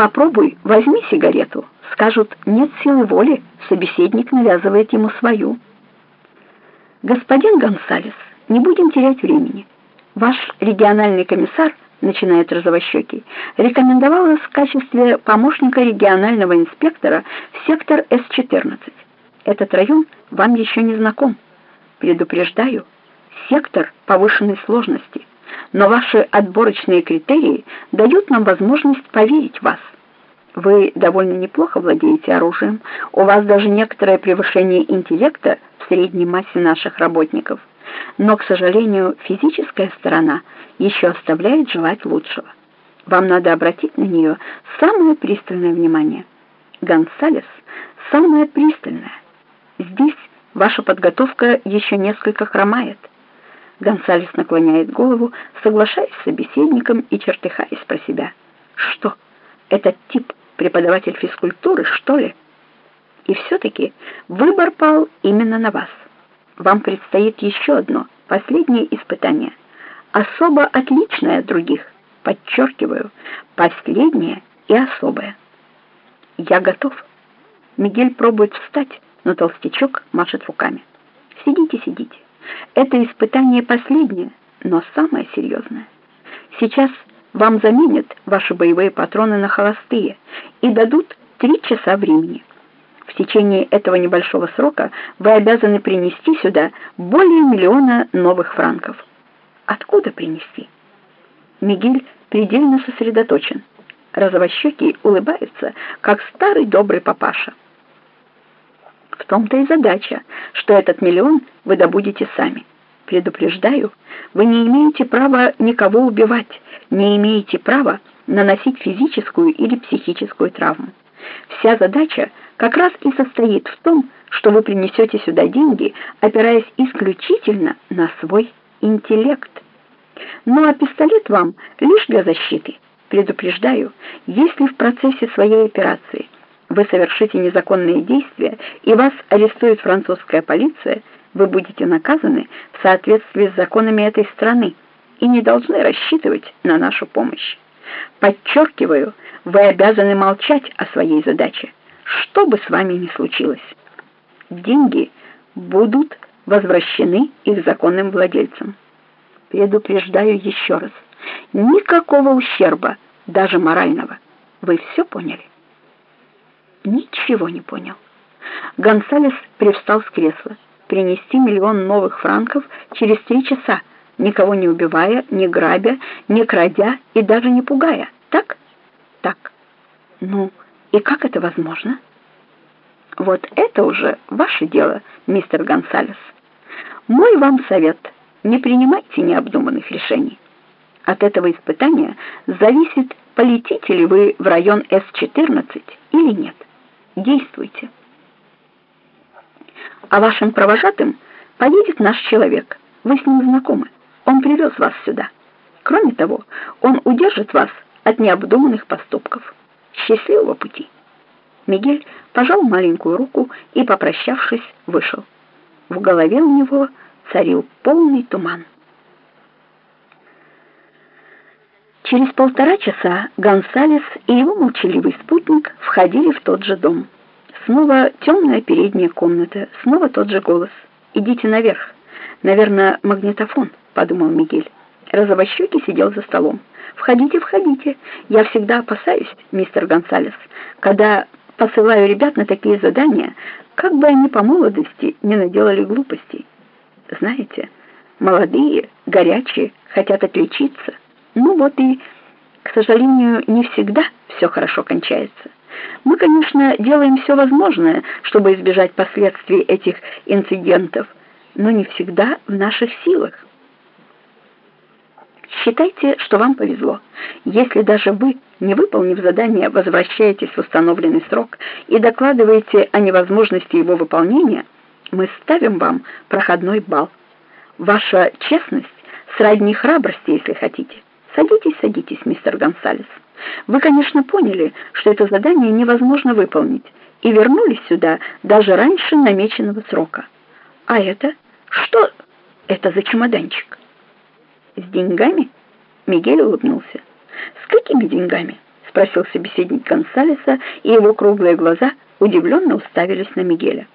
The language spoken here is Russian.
Попробуй, возьми сигарету. Скажут, нет силы воли, собеседник навязывает ему свою. Господин Гонсалес, не будем терять времени. Ваш региональный комиссар, начинает розовощекий, рекомендовал вас в качестве помощника регионального инспектора в сектор С-14. Этот район вам еще не знаком. Предупреждаю, сектор повышенной сложности но ваши отборочные критерии дают нам возможность поверить вас. Вы довольно неплохо владеете оружием, у вас даже некоторое превышение интеллекта в средней массе наших работников, но, к сожалению, физическая сторона еще оставляет желать лучшего. Вам надо обратить на нее самое пристальное внимание. Гонсалес – самое пристальное. Здесь ваша подготовка еще несколько хромает. Гонсалес наклоняет голову, соглашаясь с собеседником и чертыхаясь про себя. Что? Этот тип преподаватель физкультуры, что ли? И все-таки выбор пал именно на вас. Вам предстоит еще одно, последнее испытание. Особо отличное от других. Подчеркиваю, последнее и особое. Я готов. Мигель пробует встать, но толстячок машет руками. Сидите, сидите. Это испытание последнее, но самое серьезное. Сейчас вам заменят ваши боевые патроны на холостые и дадут три часа времени. В течение этого небольшого срока вы обязаны принести сюда более миллиона новых франков. Откуда принести? Мигель предельно сосредоточен. Розовощекий улыбается, как старый добрый папаша. В том-то и задача, что этот миллион вы добудете сами. Предупреждаю, вы не имеете права никого убивать, не имеете права наносить физическую или психическую травму. Вся задача как раз и состоит в том, что вы принесете сюда деньги, опираясь исключительно на свой интеллект. Ну а пистолет вам лишь для защиты. Предупреждаю, если в процессе своей операции – вы совершите незаконные действия и вас арестует французская полиция, вы будете наказаны в соответствии с законами этой страны и не должны рассчитывать на нашу помощь. Подчеркиваю, вы обязаны молчать о своей задаче, что бы с вами ни случилось. Деньги будут возвращены их законным владельцам. Предупреждаю еще раз, никакого ущерба, даже морального. Вы все поняли? Ничего не понял. Гонсалес привстал с кресла. Принести миллион новых франков через три часа, никого не убивая, не грабя, не крадя и даже не пугая. Так? Так. Ну, и как это возможно? Вот это уже ваше дело, мистер Гонсалес. Мой вам совет — не принимайте необдуманных решений. От этого испытания зависит, полетите ли вы в район С-14 или нет действуйте. А вашим провожатым поедет наш человек. Вы с ним знакомы. Он привез вас сюда. Кроме того, он удержит вас от необдуманных поступков. Счастливого пути. Мигель пожал маленькую руку и, попрощавшись, вышел. В голове у него царил полный туман. Через полтора часа Гонсалес и его молчаливый спутник входили в тот же дом. Снова темная передняя комната, снова тот же голос. «Идите наверх». «Наверное, магнитофон», — подумал Мигель. Розовощекий сидел за столом. «Входите, входите. Я всегда опасаюсь, мистер Гонсалес, когда посылаю ребят на такие задания, как бы они по молодости не наделали глупостей. Знаете, молодые, горячие, хотят отличиться». Ну вот и, к сожалению, не всегда все хорошо кончается. Мы, конечно, делаем все возможное, чтобы избежать последствий этих инцидентов, но не всегда в наших силах. Считайте, что вам повезло. Если даже вы, не выполнив задание, возвращаетесь в установленный срок и докладываете о невозможности его выполнения, мы ставим вам проходной балл. Ваша честность сродни храбрости, если хотите. Садитесь, садитесь, мистер Гонсалес. Вы, конечно, поняли, что это задание невозможно выполнить, и вернулись сюда даже раньше намеченного срока. А это? Что это за чемоданчик? С деньгами? Мигель улыбнулся. С какими деньгами? спросил собеседник Гонсалеса, и его круглые глаза удивленно уставились на Мигеля.